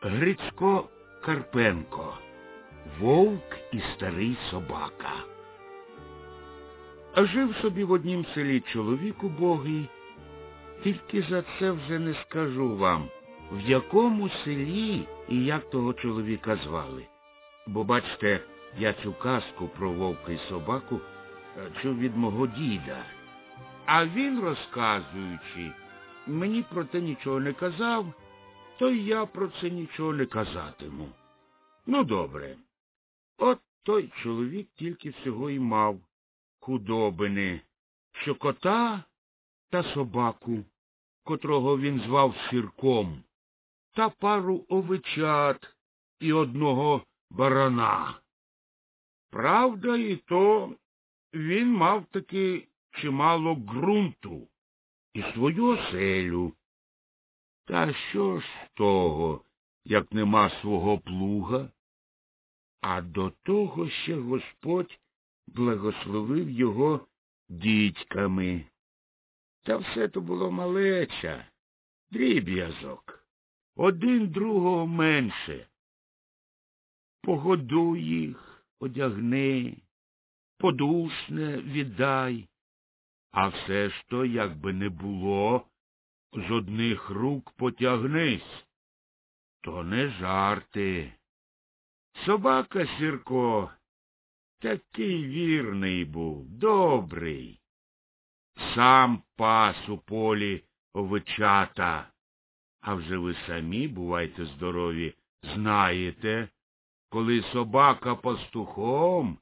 Грицько Карпенко Вовк і старий собака. А жив собі в однім селі чоловік убогий, тільки за це вже не скажу вам, в якому селі і як того чоловіка звали. Бо, бачте, я цю казку про вовка і собаку е, чув від мого діда. А він, розказуючи, мені про те нічого не казав, то й я про це нічого не казатиму. Ну, добре. От той чоловік тільки всього й мав худобини, що кота та собаку, котрого він звав сірком, та пару овечат і одного барана. Правда, і то він мав таки чимало ґрунту і свою оселю. Та що ж з того, як нема свого плуга? А до того ще Господь благословив його дітьками. Та все то було малеча, дріб'язок, один другого менше. Погодуй їх, одягни, подушне віддай, а все ж то, як би не було, з одних рук потягнись. То не жарти. Собака Сірко такий вірний був, добрий. Сам пас у полі овечата. А вже ви самі, бувайте здорові, знаєте, коли собака пастухом,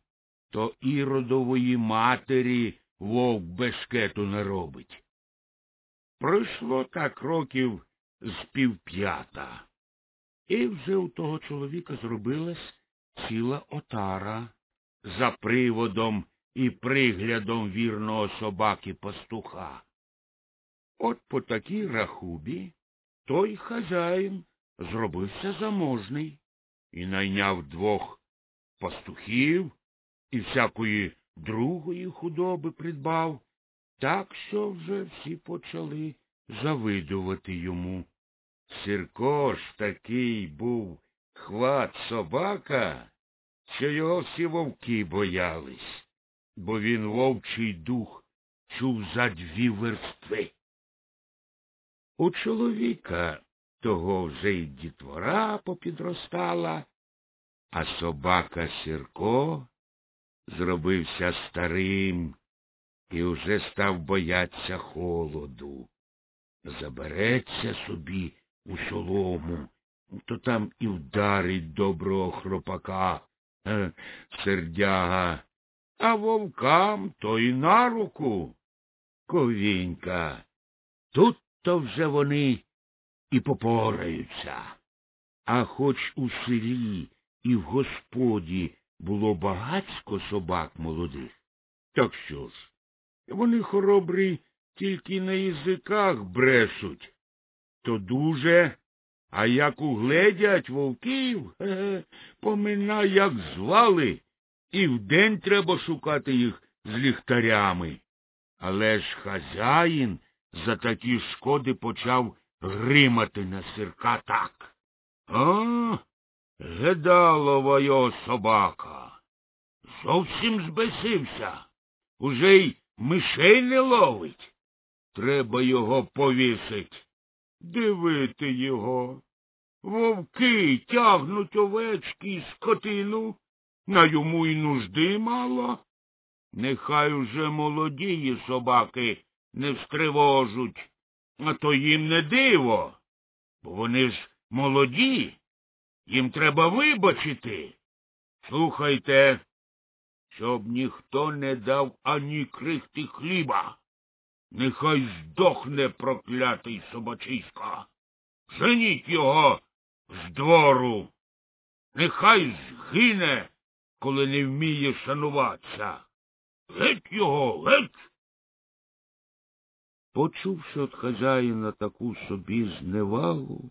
то іродової матері вовк бешкету не робить. Пройшло так років з півп'ята. І вже у того чоловіка зробилась ціла отара за приводом і приглядом вірного собаки пастуха. От по такій рахубі той хазяїн зробився заможний і найняв двох пастухів і всякої другої худоби придбав, так що вже всі почали завидувати йому. Сірко ж такий був хват собака, що його всі вовки боялись, бо він вовчий дух чув за дві верстви. У чоловіка того вже й дітвора попідростала, а собака Сірко зробився старим і уже став бояться холоду. Забереться собі у солому, то там і вдарить доброго хропака, е, сердяга, а вовкам то й на руку. Ковінька. Тут то вже вони і попораються. А хоч у селі і в господі було багацько собак молодих, так що ж, вони хоробрі тільки на язиках брешуть, то дуже, а як угледять вовків, ге, помина, як звали, і вдень треба шукати їх з ліхтарями. Але ж хазяїн за такі шкоди почав гримати на сирка так. А, гедалова його собака. Зовсім збесився. Уже й мишей не ловить. Треба його повісить. Дивити його. Вовки тягнуть овечки і скотину, на йому й нужди мало. Нехай уже молодії собаки не встривожуть, а то їм не диво, бо вони ж молоді, їм треба вибачити. Слухайте, щоб ніхто не дав ані крихти хліба. Нехай здохне проклятий собачиська. Женіть його з двору. Нехай згине, коли не вміє шануватися. Геть його, геть. Почувши від хазяїна таку собі зневагу,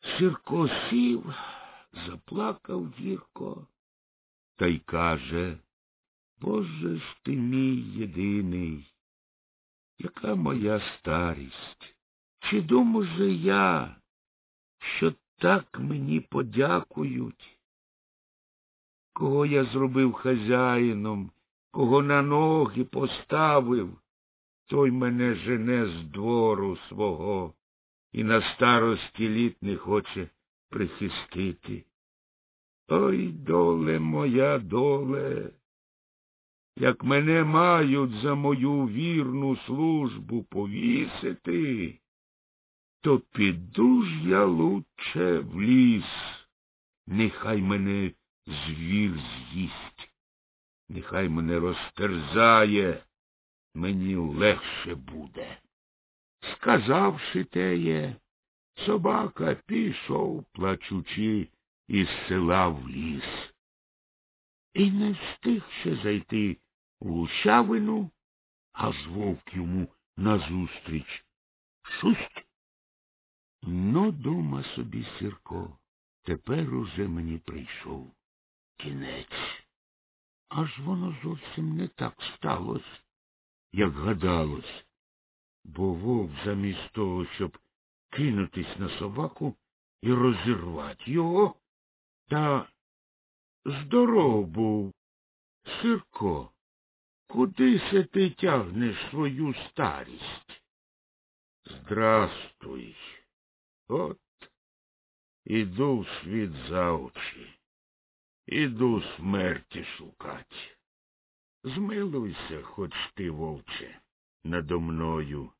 Сірко сів, заплакав гірко, та й каже Боже ж ти мій єдиний, яка моя старість? Чи думаю же я, що так мені подякують. Кого я зробив хазяїном, кого на ноги поставив, той мене жене з двору свого і на старості літ не хоче прихистити. Ой, доле моя доле, як мене мають за мою вірну службу повісити, то піду ж я лучше в ліс, нехай мене звір з'їсть, нехай мене розтерзає, мені легше буде. Сказавши теє, собака пішов, плачучи, із села в ліс. І не встиг ще зайти в гущавину, аж вовк йому назустріч. Шусть. Ну, дума собі, Сірко, тепер уже мені прийшов кінець. Аж воно зовсім не так сталося, як гадалось, бо вовк замість того, щоб кинутись на собаку і розірвати його, та здоров був. Сирко, куди се ти тягнеш свою старість? Здрастуй. От іду в світ за очі. Іду смерті шукать. Змилуйся, хоч ти, вовче, надо мною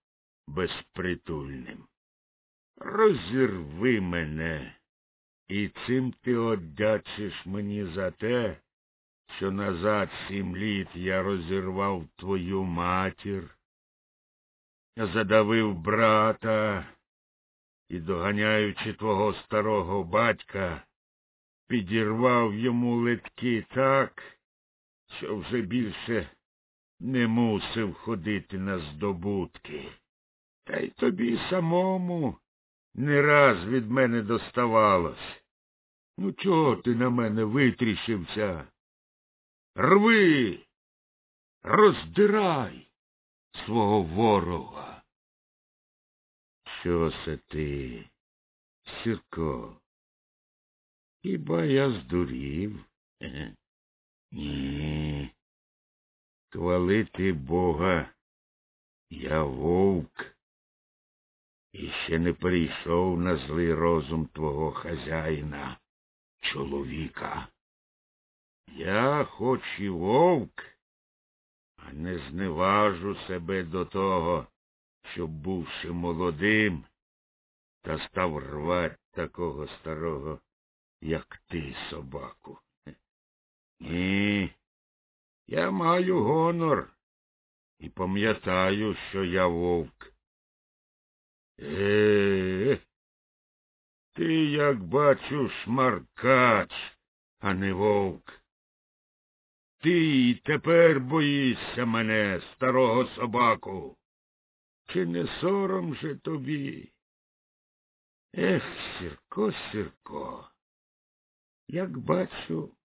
безпритульним. Розірви мене, і цим ти оддячиш мені за те, що назад сім літ я розірвав твою матір, задавив брата і, доганяючи твого старого батька, підірвав йому литки так, що вже більше не мусив ходити на здобутки. Та й тобі самому не раз від мене доставалось. Ну, чого ти на мене витріщився? Рви, роздирай свого ворога. Що це ти, Сірко? Хіба я здурів? Ні. Хвалити Бога, я вовк і ще не прийшов на злий розум твого хазяїна, чоловіка. Я хоч і вовк, а не зневажу себе до того, щоб, бувши молодим, та став рвать такого старого, як ти, собаку. Ні, я маю гонор і пам'ятаю, що я вовк. Е, ти, як бачу, шмаркач, а не вовк. Ти й тепер боїшся мене, старого собаку. Чи не сором же тобі? Ех, Сірко, Сірко, як бачу,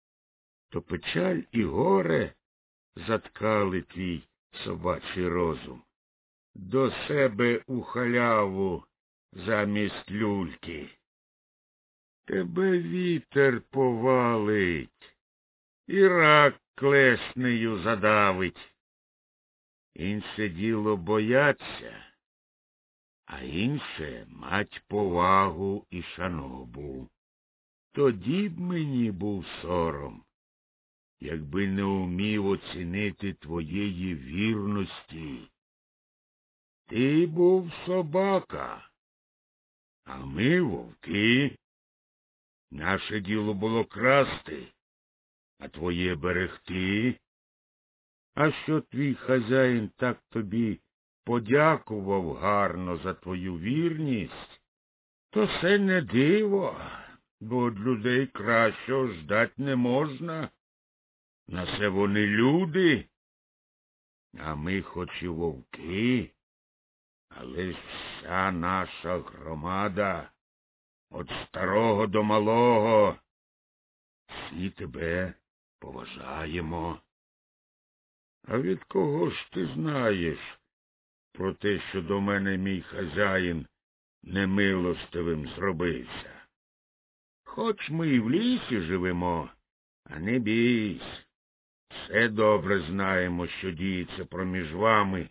то печаль і горе заткали твій собачий розум до себе у халяву замість люльки. Тебе вітер повалить, і рак клеснею задавить. Інше діло бояться, а інше мать повагу і шанобу. Тоді б мені був сором, якби не умів оцінити твоєї вірності. Ти був собака, а ми вовки. Наше діло було красти, а твоє берегти. А що твій хазяїн так тобі подякував гарно за твою вірність, то це не диво, бо від людей кращого ждать не можна. На це вони люди, а ми хоч і вовки. Але вся наша громада від старого до малого. Всі тебе поважаємо. А від кого ж ти знаєш про те, що до мене мій хазяїн немилостивим зробився? Хоч ми і в лісі живемо, а не бійсь. Все добре знаємо, що діється проміж вами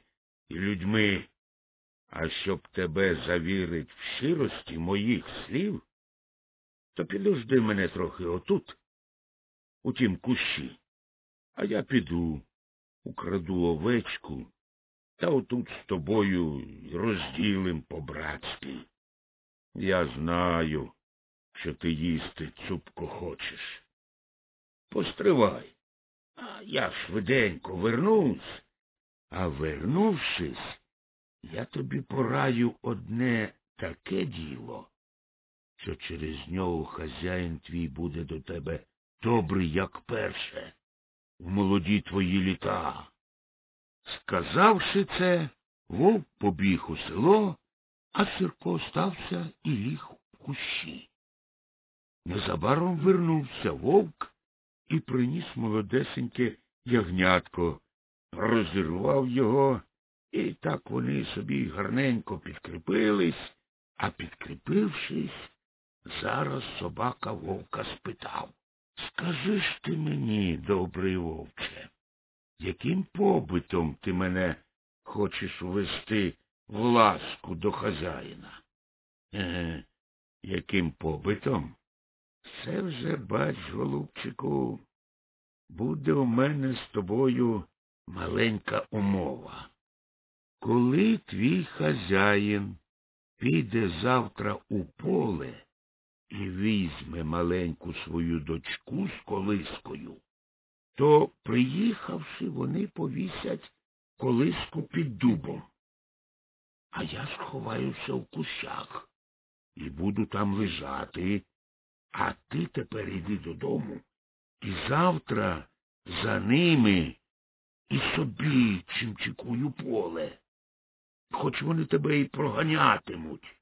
і людьми. А щоб тебе завірить в щирості моїх слів, то підожди мене трохи отут, у тім кущі, а я піду, украду овечку, та отут з тобою розділим по-братськи. Я знаю, що ти їсти цупко хочеш. Постривай, а я швиденько вернусь, а вернувшись, я тобі пораю одне таке діло, що через нього хазяїн твій буде до тебе добрий, як перше, в молоді твої літа. Сказавши це, вовк побіг у село, а Сірко стався і ліг у кущі. Незабаром вернувся вовк і приніс молодесеньке ягнятко, розірвав його, і так вони собі гарненько підкріпились, а підкріпившись, зараз собака вовка спитав Скажи ж ти мені, добрий вовче, яким побитом ти мене хочеш ввести в ласку до хазяїна? Еге, яким побитом? Це вже, бач, голубчику, буде у мене з тобою маленька умова. Коли твій хазяїн піде завтра у поле і візьме маленьку свою дочку з колискою, то, приїхавши, вони повісять колиску під дубом. А я сховаюся в кущах і буду там лежати, а ти тепер іди додому і завтра за ними і собі чимчикую поле, хоч вони тебе і проганятимуть.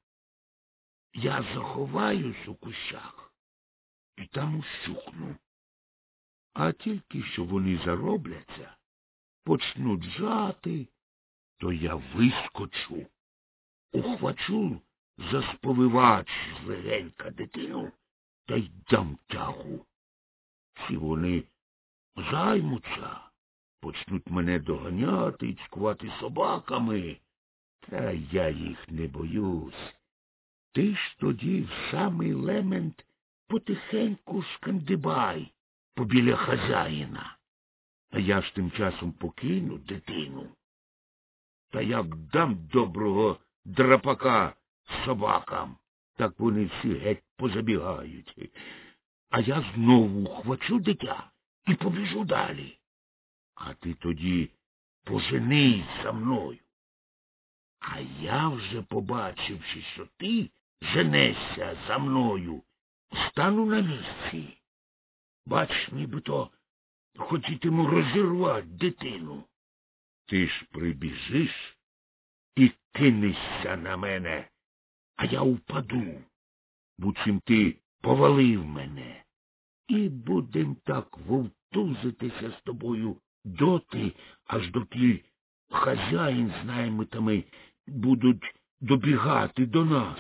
Я заховаюсь у кущах і там ущухну. А тільки що вони заробляться, почнуть жати, то я вискочу, ухвачу за сповивач злегенька дитину та й дам тягу. Всі вони займуться, почнуть мене доганяти і цькувати собаками, та я їх не боюсь. Ти ж тоді в самий лемент потихеньку шкандибай побіля хазяїна. А я ж тим часом покину дитину. Та як дам доброго драпака собакам, так вони всі геть позабігають. А я знову хвачу дитя і побіжу далі. А ти тоді поженись за мною. А я вже, побачивши, що ти женешся за мною, стану на місці. Бач, нібито хотітиму розірвати дитину. Ти ж прибіжиш і кинешся на мене, а я впаду, буцім ти повалив мене. І будем так вовтузитися з тобою доти, аж доки хазяїн з наймитами будуть добігати до нас.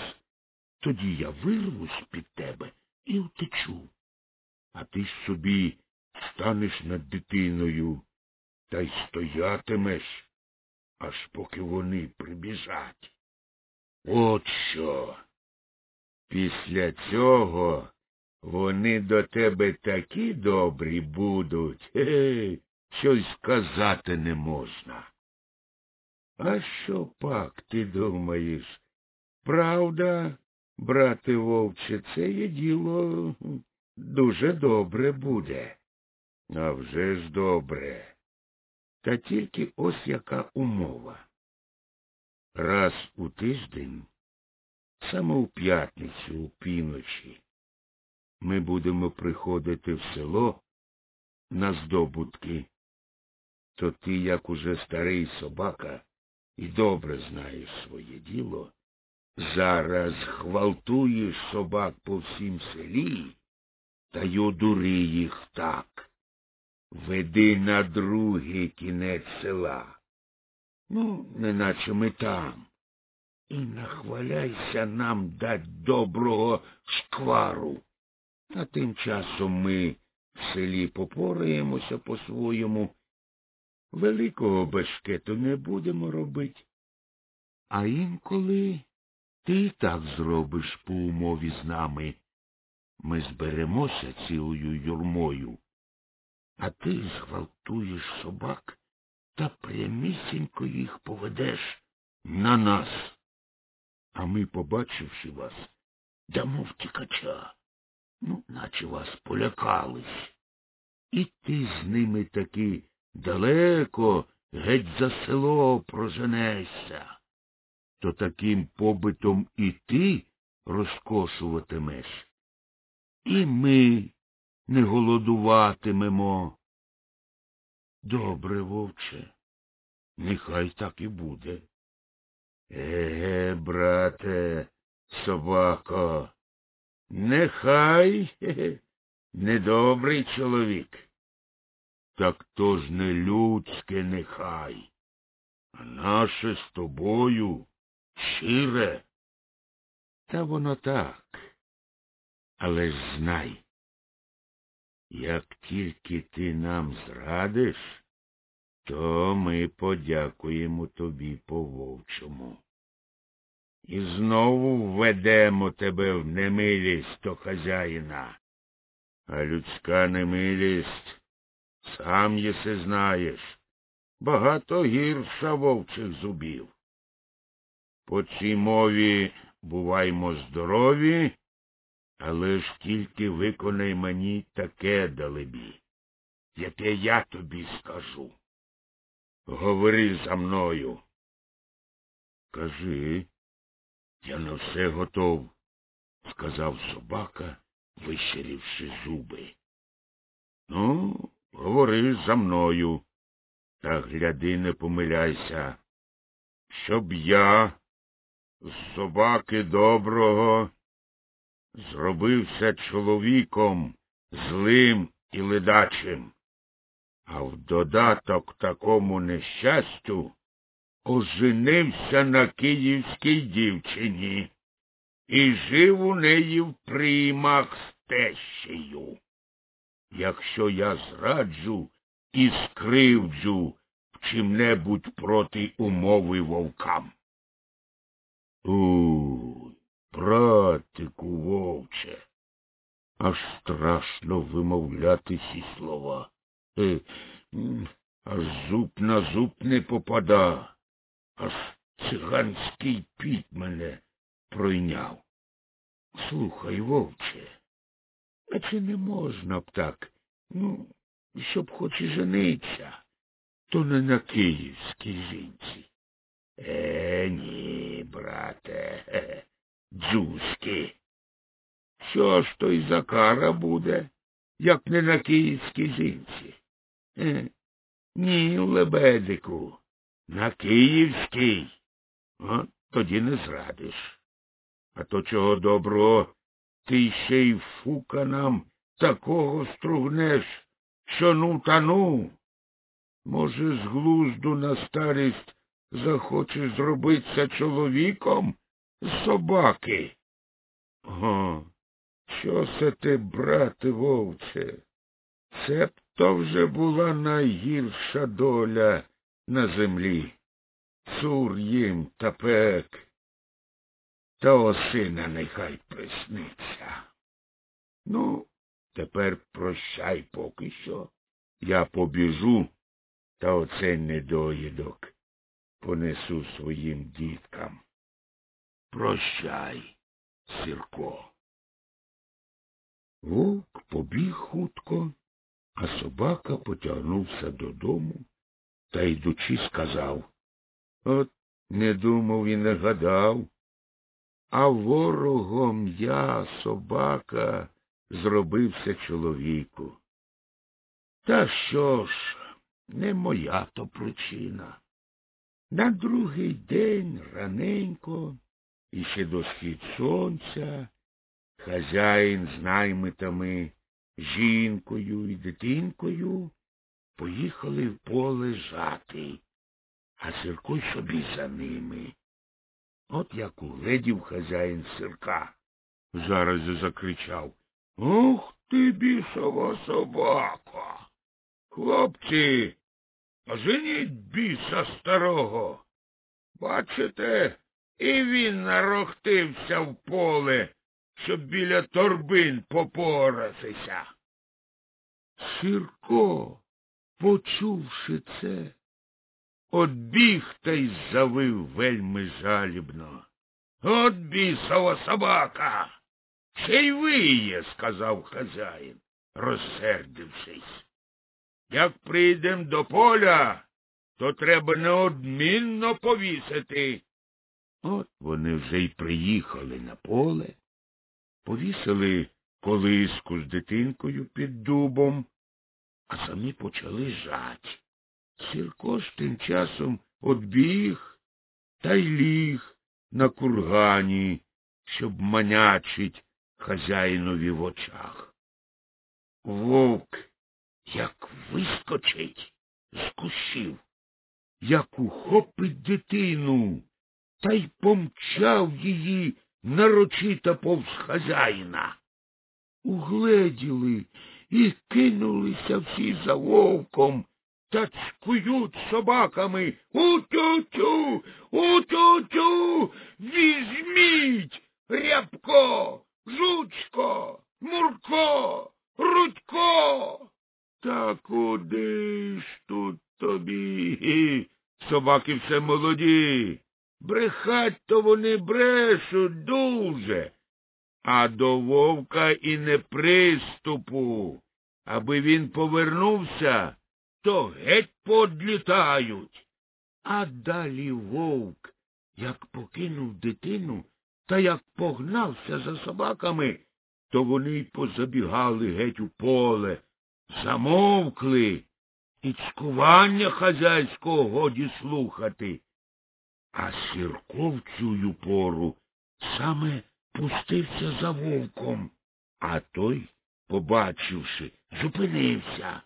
Тоді я вирвусь під тебе і втечу. А ти ж собі станеш над дитиною та й стоятимеш, аж поки вони прибіжать. От що. Після цього вони до тебе такі добрі будуть, Гей, що й сказати не можна. А що пак ти думаєш? Правда, брате вовче, це є діло дуже добре буде. А вже ж добре. Та тільки ось яка умова. Раз у тиждень, саме у п'ятницю, у півночі, ми будемо приходити в село на здобутки, то ти, як уже старий собака, і добре знаєш своє діло, зараз хвалтуєш собак по всім селі та й одури їх так. Веди на другий кінець села. Ну, неначе ми там. І нахваляйся нам дать доброго шквару. А тим часом ми в селі попораємося по-своєму. Великого бешкету не будемо робити. А інколи ти так зробиш по умові з нами. Ми зберемося цілою юрмою, а ти зґвалтуєш собак та прямісінько їх поведеш на нас. А ми, побачивши вас, дамо втікача. Ну, наче вас полякались. І ти з ними таки далеко, геть за село проженешся. То таким побитом і ти розкошуватимеш. І ми не голодуватимемо. Добре, вовче, нехай так і буде. Еге, брате, собако, нехай хе недобрий чоловік. Так то ж не людське нехай, а наше з тобою щире. Та воно так. Але ж знай, як тільки ти нам зрадиш, то ми подякуємо тобі по вовчому. І знову введемо тебе в немилість до хазяїна. А людська немилість, сам єси знаєш, багато гірша вовчих зубів. По цій мові буваймо здорові, але ж тільки виконай мені таке далебі, яке я тобі скажу. Говори за мною. Кажи, я на все готов, сказав собака, вищирівши зуби. Ну, говори за мною, та гляди, не помиляйся, щоб я з собаки доброго зробився чоловіком злим і ледачим, а в додаток такому нещастю оженився на київській дівчині і жив у неї в приймах з тещею. Якщо я зраджу і скривджу в чим-небудь проти умови вовкам. У, братику вовче, аж страшно вимовляти ці слова. Е, аж зуб на зуб не попада, аж циганський піт мене пройняв. Слухай, вовче, а чи не можна б так, ну, щоб хоч і жениться, то не на київській жінці. Е, ні, брате, е. Що ж то й за кара буде, як не на київській жінці? Е, ні, лебедику, на київській. От тоді не зрадиш. А то чого доброго, ти ще й фука нам такого стругнеш, що ну та ну. Може, з глузду на старість захочеш зробитися чоловіком з собаки? О, що це ти, брате вовче? Це б то вже була найгірша доля на землі. Цур їм та пек. Та осина нехай присниться. Ну, тепер прощай поки що. Я побіжу, та оцей недоїдок понесу своїм діткам. Прощай, Сірко. Вовк побіг хутко, а собака потягнувся додому та, йдучи, сказав От не думав і не гадав, а ворогом я, собака, зробився чоловіку. Та що ж, не моя то причина. На другий день раненько, і ще до схід сонця, хазяїн з наймитами, жінкою і дитинкою поїхали в поле жати, а Сирко собі за ними. От як угледів хазяїн сирка, зараз закричав Ух ти, бісова собака. Хлопці, оженіть біса старого. Бачите, і він нарохтився в поле, щоб біля торбин попоратися. Сірко, почувши це, одбіг та й завив вельми жалібно. От бісова собака. Ще й виє, сказав хазяїн, розсердившись. Як прийдем до поля, то треба неодмінно повісити. От вони вже й приїхали на поле, повісили колиску з дитинкою під дубом, а самі почали жать. Сірко ж тим часом одбіг та й ліг на кургані, щоб манячить хазяїнові в очах. Вовк, як вискочить з кущів, як ухопить дитину, та й помчав її нарочито повз хазяїна. Угледіли і кинулися всі за вовком та собаками. У-тю-тю, у-тю-тю, візьміть, рябко, жучко, мурко, рудько. Та куди ж тут тобі? Собаки все молоді. Брехать то вони брешуть дуже, а до вовка і не приступу. Аби він повернувся, то геть подлітають. А далі вовк, як покинув дитину та як погнався за собаками, то вони й позабігали геть у поле, замовкли, і цькування хазяйського годі слухати. А Сірко в цю пору саме пустився за вовком, а той, побачивши, зупинився.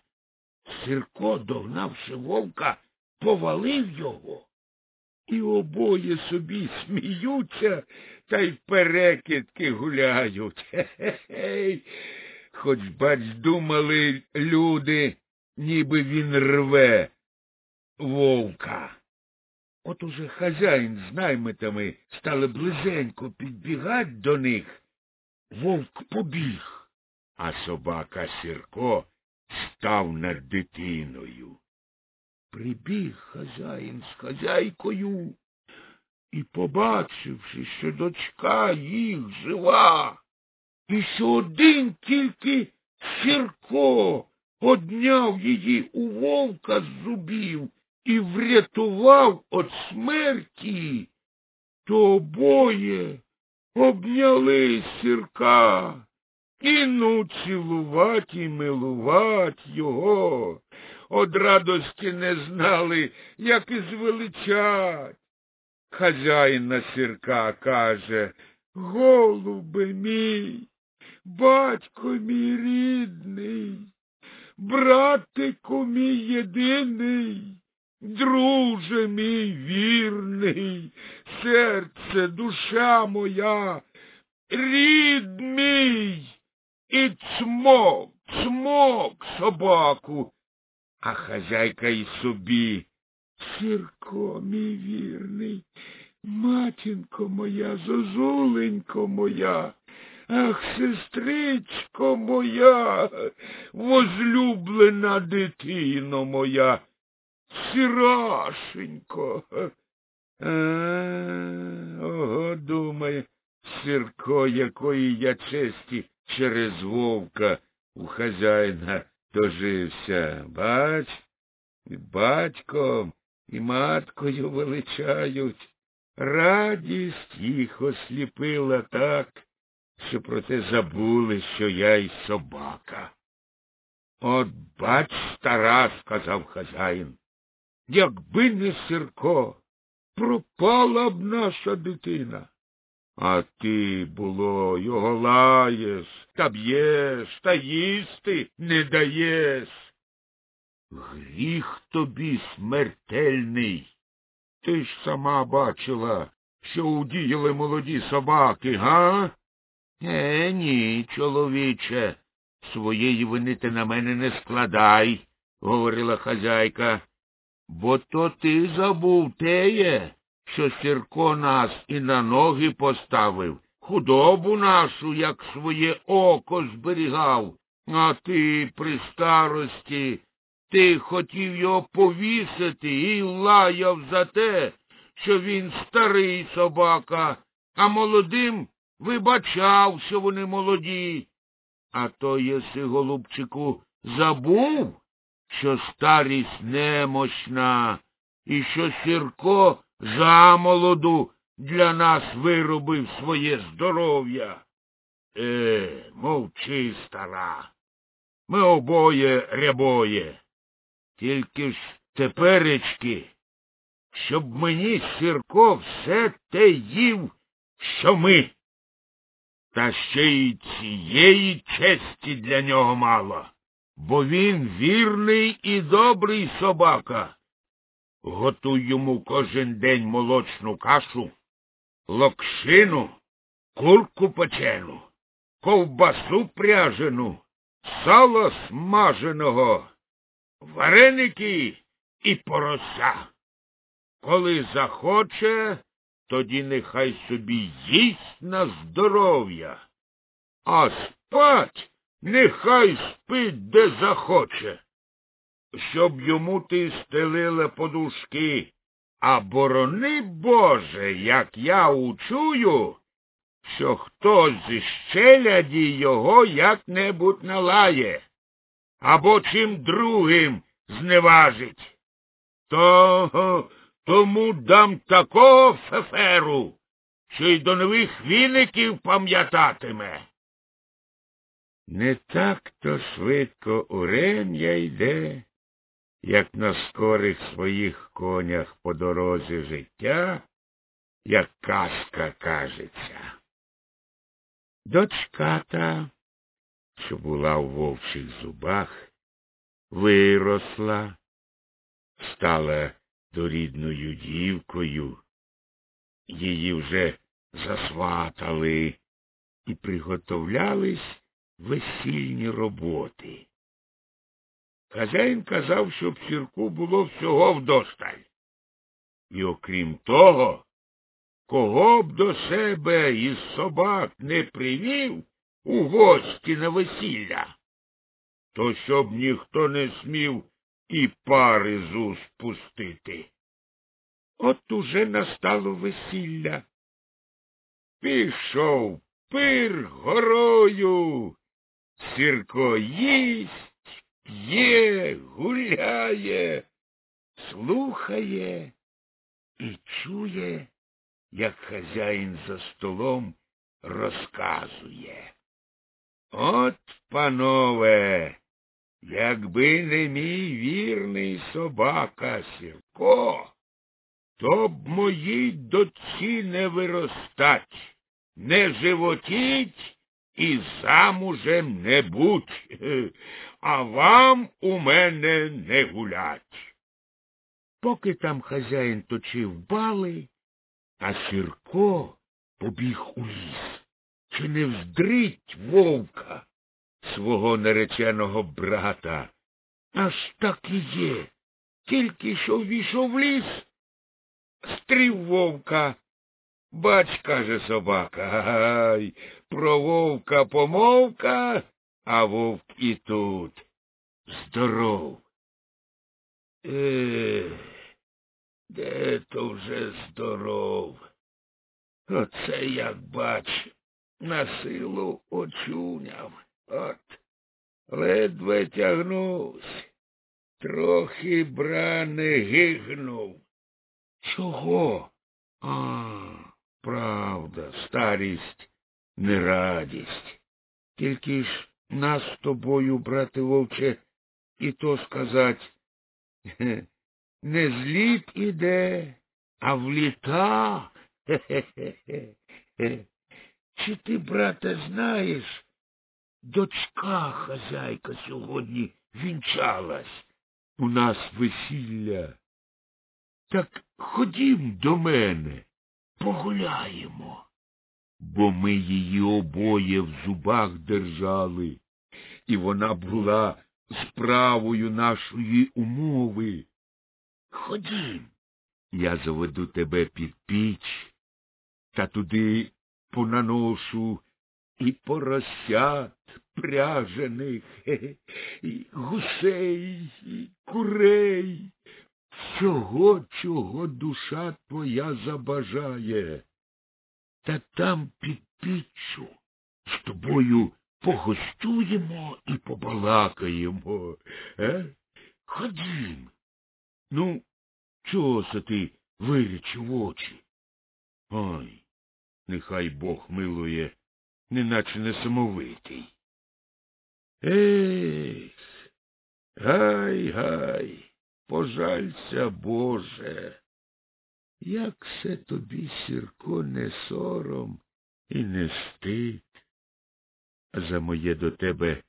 Сірко, догнавши вовка, повалив його. І обоє собі сміються та й перекидки гуляють. Хе-хе-хе. Хоч, бач, думали люди, ніби він рве вовка. От уже хазяїн з наймитами стали близенько підбігать до них. Вовк побіг, а собака Сірко став над дитиною. Прибіг хазяїн з хазяйкою і, побачивши, що дочка їх жива, і що один тільки Сірко одняв її у вовка з зубів і врятував від смерті, то обоє обняли сірка і ну цілувать і милувать його. Од радості не знали, як і звеличать. Хазяїн сірка каже Голубе мій, батько мій рідний, братику мій єдиний, друже мій вірний, серце, душа моя, рід мій і цмок, цмок собаку, а хазяйка й собі. Сірко, мій вірний, матінко моя, зозуленько моя, ах, сестричко моя, возлюблена дитино моя, сірашенько. А, ого, думає, Сірко, якої я честі через вовка у хазяїна дожився. Бач, і батьком, і маткою величають. Радість їх осліпила так, що про те забули, що я й собака. От бач, стара, сказав хазяїн, якби не Сірко, пропала б наша дитина. А ти, було, його лаєш, та б'єш, та їсти не даєш. Гріх тобі смертельний. Ти ж сама бачила, що удіяли молоді собаки, га? Е, ні, чоловіче, своєї вини ти на мене не складай, говорила хазяйка, бо то ти забув теє, що Сірко нас і на ноги поставив, худобу нашу, як своє око зберігав, а ти при старості ти хотів його повісити і лаяв за те, що він старий собака, а молодим вибачав, що вони молоді. А то, єси, голубчику, забув, що старість немощна, і що Сірко замолоду для нас виробив своє здоров'я. Е, мовчи, стара. Ми обоє рябоє. Тільки ж теперечки, щоб мені Сірко все те їв, що ми. Та ще й цієї честі для нього мало, бо він вірний і добрий собака. Готуй йому кожен день молочну кашу, локшину, курку печену, ковбасу пряжену, сало смаженого, вареники і порося. Коли захоче, тоді нехай собі їсть на здоров'я, а спать нехай спить де захоче, щоб йому ти стелила подушки, а борони Боже, як я учую, що хтось зі щеляді його як-небудь налає, або чим другим зневажить. То тому дам такого феферу, що й до нових віників пам'ятатиме. Не так то швидко урем'я йде, як на скорих своїх конях по дорозі життя, як казка кажеться. Дочка та, що була у вовчих зубах, виросла, стала дорідною дівкою. Її вже засватали і приготовлялись весільні роботи. Хазяїн казав, щоб сірку було всього вдосталь. І окрім того, кого б до себе із собак не привів у гості на весілля, то щоб ніхто не смів і пари з уст пустити. От уже настало весілля. Пішов пир горою, Сірко їсть, п'є, гуляє, слухає і чує, як хазяїн за столом розказує. От, панове, Якби не мій вірний собака Сірко, то б моїй дочці не виростать, не животіть і замужем не будь, а вам у мене не гулять. Поки там хазяїн точив бали, а Сірко побіг у ліс. Чи не вздрить вовка? свого нареченого брата. Аж так і є. Тільки що ввійшов в ліс, стрів вовка. Бач, каже собака, гай, про вовка помовка, а вовк і тут. Здоров. Е, де то вже здоров? Оце, як бач, на силу очуняв. От, ледве тягнусь. Трохи бране гигнув. Чого? А, правда, старість не радість. Тільки ж нас з тобою, брате вовче, і то сказать, не зліт іде, а в літа. Хе-хе-хе. Чи ти, брате, знаєш, Дочка хазяйка сьогодні вінчалась. У нас весілля. Так ходім до мене, погуляємо. бо ми її обоє в зубах держали, і вона була справою нашої умови. Ходім, я заведу тебе під піч, та туди понаношу і поросят пряжених, і гусей, і курей, всього, чого душа твоя забажає. Та там під піччю з тобою погостуємо і побалакаємо. Е? Ходім. Ну, чого це ти вирічив очі? Ой, нехай Бог милує, неначе несамовитий. Ех, гай, гай, пожалься, Боже. Як се тобі, Сірко, не сором і не стид. За моє до тебе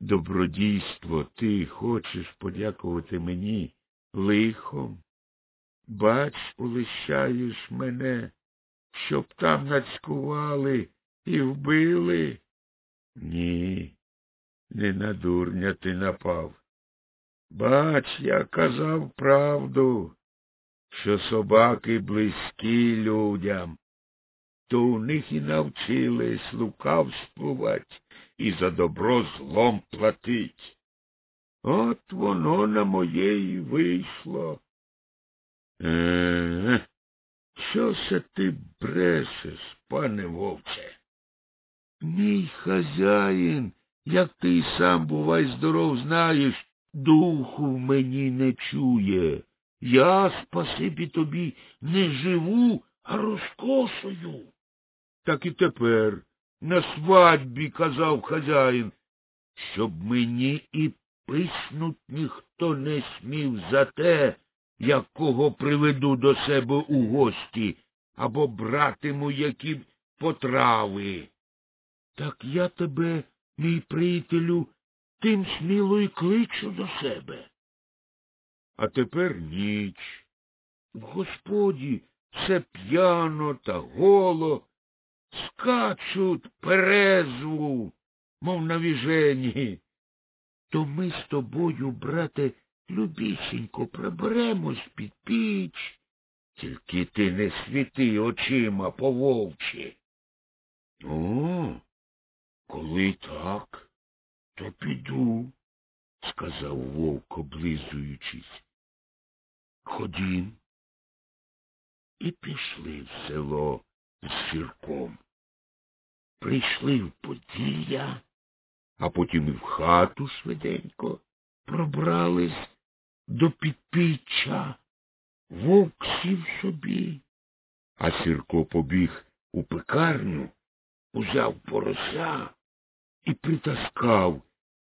добродійство ти хочеш подякувати мені лихом. Бач, улищаєш мене, щоб там нацькували і вбили. Ні, не на дурня ти напав. Бач, я казав правду, що собаки близькі людям, то у них і навчились лукавствувати і за добро злом платить. От воно на моє й вийшло. Е, що се ти брешеш, пане вовче? Мій хазяїн, як ти й сам, бувай здоров, знаєш, духу мені не чує. Я, спасибі тобі, не живу, а розкошую. Так і тепер на свадьбі казав хазяїн, щоб мені і писнуть ніхто не смів за те, як кого приведу до себе у гості або братиму які потрави. Так я тебе, мій приятелю, тим сміло й кличу до себе. А тепер ніч. В господі все п'яно та голо, скачуть перезву, мов на віжені. То ми з тобою, брате, любісінько приберемось під піч. Тільки ти не світи очима по вовчі. О, коли так, то піду, сказав вовк, облизуючись. Ходім. І пішли в село з сірком. Прийшли в поділля, а потім і в хату швиденько пробрались до підпіччя. Вовк сів собі, а Сірко побіг у пекарню, узяв порося і притаскав,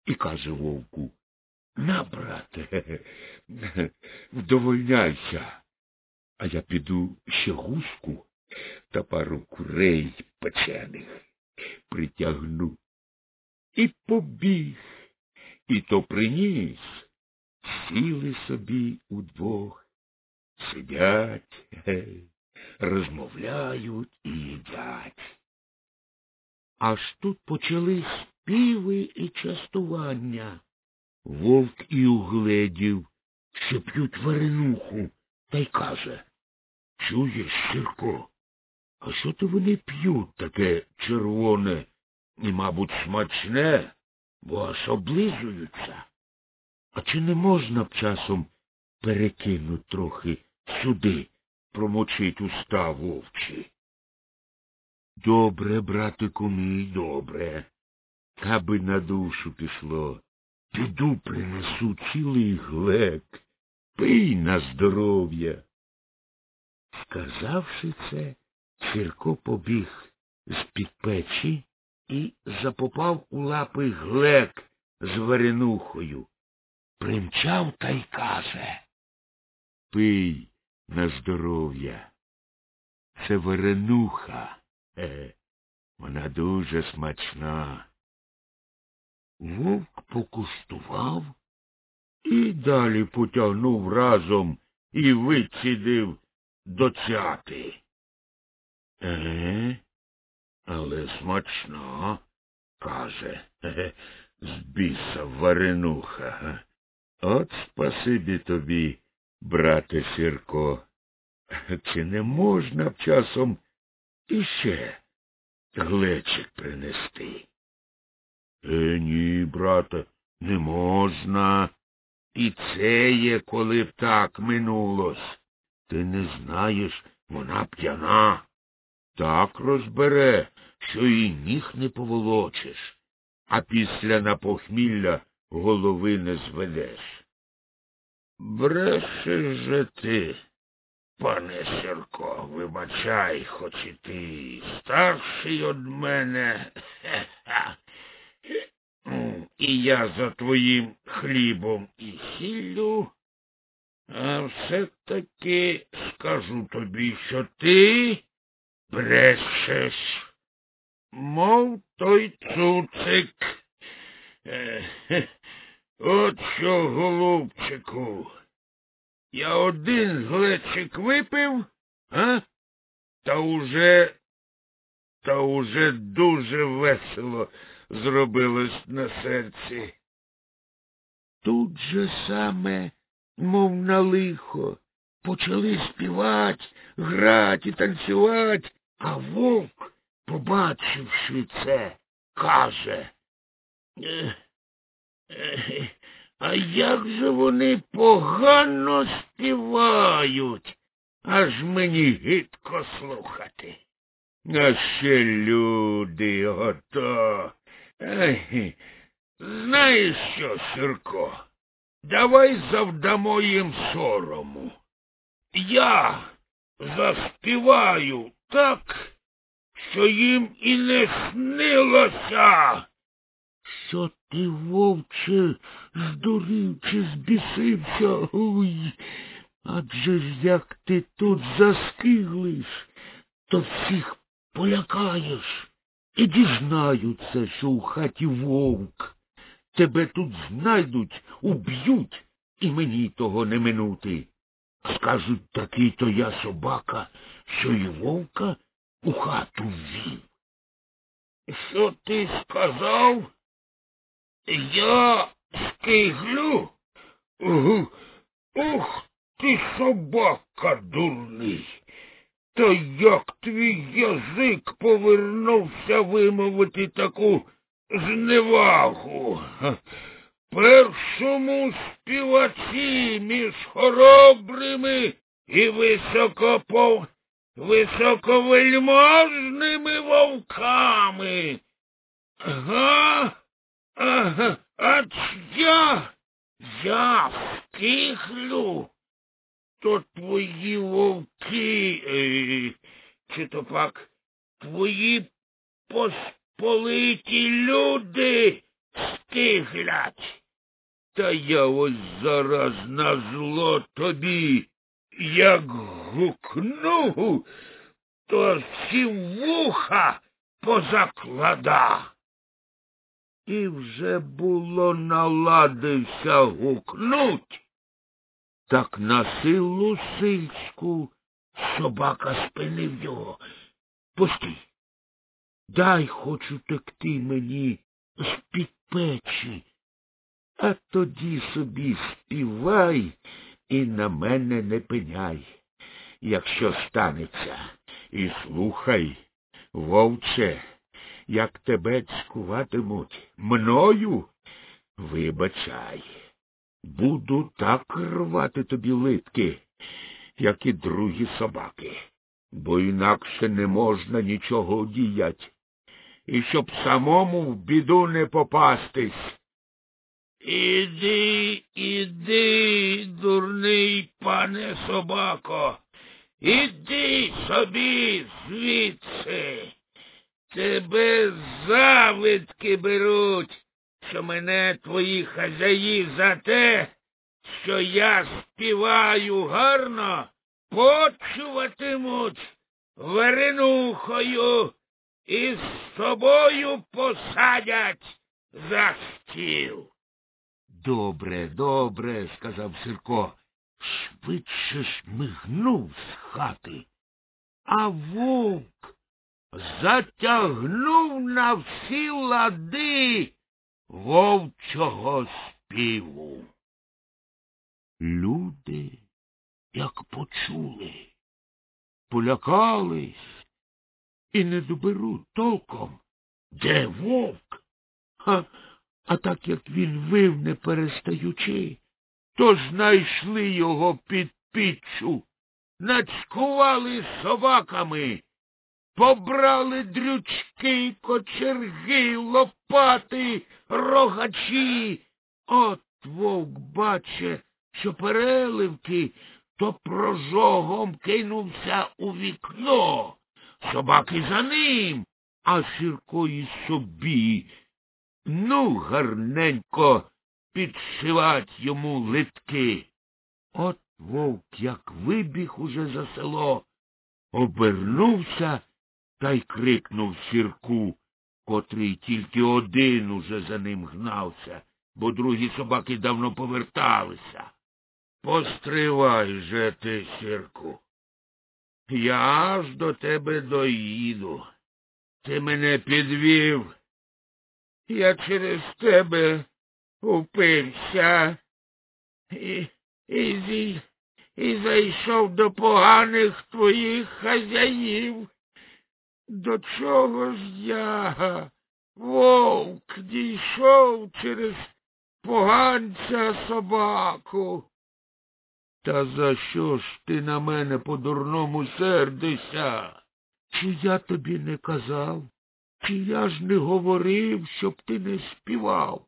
і каже вовку На, брате, вдовольняйся, а я піду ще гуску та пару курей печених притягну. І побіг, і то приніс. Сіли собі удвох, сидять, гей, розмовляють і їдять. Аж тут почали співи і частування. Вовк і угледів, що п'ють варенуху, та й каже Чуєш, Сірко, а що то вони п'ють таке червоне і, мабуть, смачне, бо аж облизуються? А чи не можна б часом перекинуть трохи сюди, промочить уста вовчі? Добре, братику мій, добре. Аби на душу пішло. Піду принесу цілий глек. Пий на здоров'я. Сказавши це, Сірко побіг з-під печі і запопав у лапи глек з варенухою. Примчав та й каже Пий на здоров'я. Це варенуха. Е, вона дуже смачна. Вовк покуштував і далі потягнув разом і вицідив до цяти. Еге, Але смачно, каже, Хе-хе, з біса варенуха. От спасибі тобі, брате Сірко. Чи не можна б часом іще глечик принести? Е, ні, брате, не можна. І це є, коли б так минулось. Ти не знаєш, вона п'яна. Так розбере, що і ніг не поволочиш, а після напохмілля голови не зведеш. Брешеш же ти, пане Сірко, вибачай, хоч і ти старший од мене. Хе-ха. І я за твоїм хлібом і сіллю, а все-таки скажу тобі, що ти брешеш, мов той цуцик. От що, голубчику, я один глечик випив, а? Та уже, та уже дуже весело зробилось на серці. Тут же саме, мов на лихо, почали співати, грати танцювати, а вовк, побачивши це, каже. «Е, е, А як же вони погано співають, аж мені гидко слухати. А ще люди, ото. Ей, знаєш що, Сірко, давай завдамо їм сорому. Я заспіваю так, що їм і не снилося. Що ти, вовче, здурів чи збісився? Ой, адже ж як ти тут заскиглиш, то всіх полякаєш. І дізнаються, що у хаті вовк. Тебе тут знайдуть, уб'ють, і мені того не минути. Скажуть, такий то я собака, що й вовка у хату ввів. Що ти сказав? Я скиглю? Угу. Ух ти, собака дурний. Та як твій язик повернувся вимовити таку зневагу? Першому співаці між хоробрими і високопов... високовельможними вовками. Ага, ага, а я, я втихлю то твої вовки, е, чи то пак твої посполиті люди стиглять. Та я ось зараз на зло тобі, як гукну, то всі вуха позаклада. І вже було наладився гукнуть. Так на силу сильську собака спинив його. Пустій. Дай хочу текти мені з-під печі, а тоді собі співай і на мене не пеняй, якщо станеться. І слухай, вовче, як тебе цькуватимуть мною, вибачай. Буду так рвати тобі литки, як і другі собаки, бо інакше не можна нічого діять. І щоб самому в біду не попастись. Іди, іди, дурний пане собако, іди собі звідси. Тебе завидки беруть що мене твої хазяї за те, що я співаю гарно, почуватимуть варенухою і з собою посадять за стіл. Добре, добре, сказав Сирко. Швидше ж мигнув з хати. А вовк затягнув на всі лади вовчого співу. Люди, як почули, полякались і не доберуть толком, де вовк. А, а так як він вив не перестаючи, то знайшли його під піччю, нацькували собаками, побрали дрючки, кочерги, лопати, рогачі. От вовк баче, що переливки, то прожогом кинувся у вікно. Собаки за ним, а Сірко собі. Ну, гарненько підшивать йому литки. От вовк як вибіг уже за село, обернувся та й крикнув сірку, котрий тільки один уже за ним гнався, бо другі собаки давно поверталися. Постривай же ти, сірку. Я аж до тебе доїду. Ти мене підвів. Я через тебе упився і, і, зі, і зайшов до поганих твоїх хазяїв. До чого ж я, вовк, дійшов через поганця собаку? Та за що ж ти на мене по дурному сердишся? Чи я тобі не казав? Чи я ж не говорив, щоб ти не співав?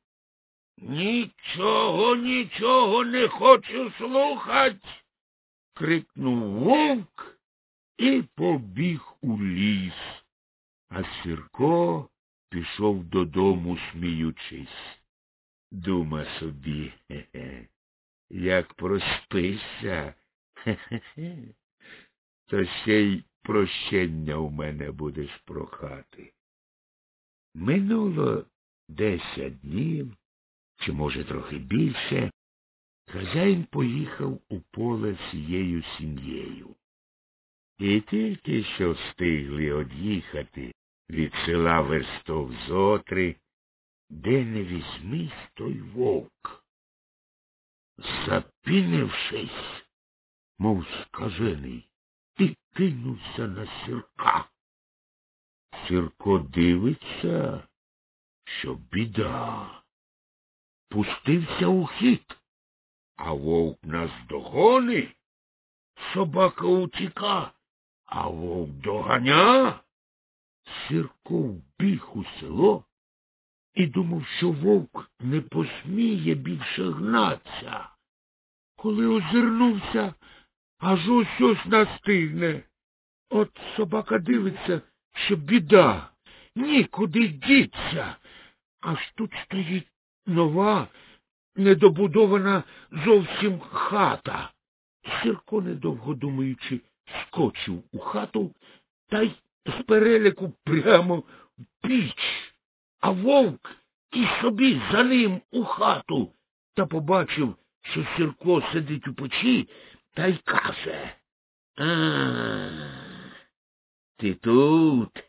Нічого, нічого не хочу слухать. крикнув вовк і побіг у ліс. А Сірко пішов додому, сміючись. Дума собі, хе-хе, як проспишся, хе-хе, то ще й прощення у мене будеш прохати. Минуло десять днів, чи, може, трохи більше, хазяїн поїхав у поле всією сім'єю. І тільки що встигли од'їхати від села верстов зотри, де не візьмись той вовк. Запінившись, мов скажений, і кинувся на сірка. Сірко дивиться, що біда. Пустився у хід, а вовк нас догони. Собака утіка, а вовк доганя. Сірко вбіг у село і думав, що вовк не посміє більше гнатися. Коли озирнувся, аж ось ось настигне. От собака дивиться, що біда, нікуди діться. Аж тут стоїть нова, недобудована зовсім хата. Сірко, недовго думаючи, скочив у хату та й з переляку прямо в піч, а вовк і собі за ним у хату та побачив, що Сірко сидить у печі та й каже. А, ти тут,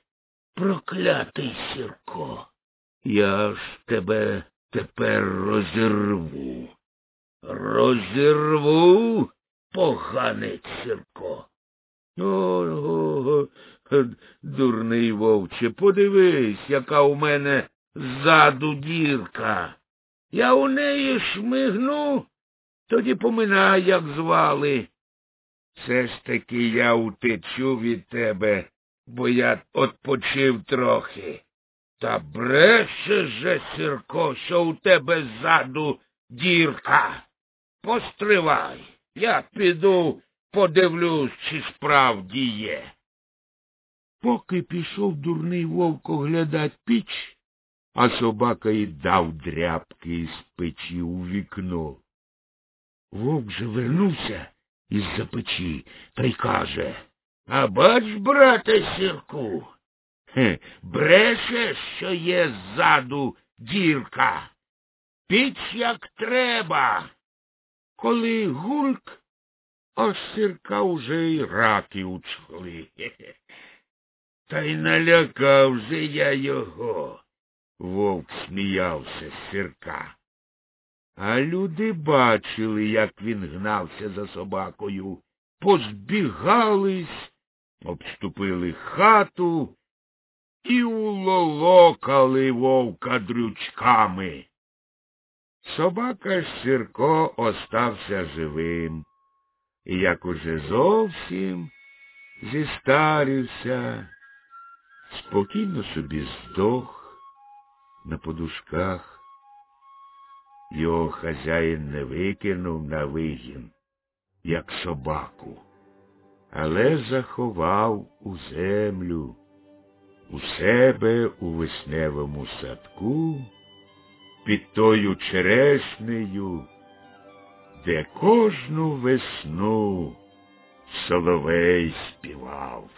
проклятий Сірко. Я ж тебе тепер розірву. Розірву, поганець Сірко. О, дурний вовче, подивись, яка у мене ззаду дірка. Я у неї шмигну, тоді поминай, як звали. Все ж таки я утечу від тебе, бо я отпочив трохи. Та бреше же, Сірко, що у тебе ззаду дірка. Постривай, я піду подивлюсь, чи справді є. Поки пішов дурний вовк оглядать піч, а собака й дав дряпки із печі у вікно. Вовк же вернувся із за печі й каже А бач, брате, сірку, хе, бреше, що є ззаду дірка. Піч як треба. Коли гульк, а сірка уже й раки учхли. Та й налякав же я його. Вовк сміявся з сірка. А люди бачили, як він гнався за собакою, позбігались, обступили хату і улолокали вовка дрючками. Собака Сірко остався живим, і як уже зовсім зістарився, спокійно собі здох на подушках. Його хазяїн не викинув на вигін, як собаку, але заховав у землю, у себе у весневому садку, під тою черешнею, де кожну весну соловей співав.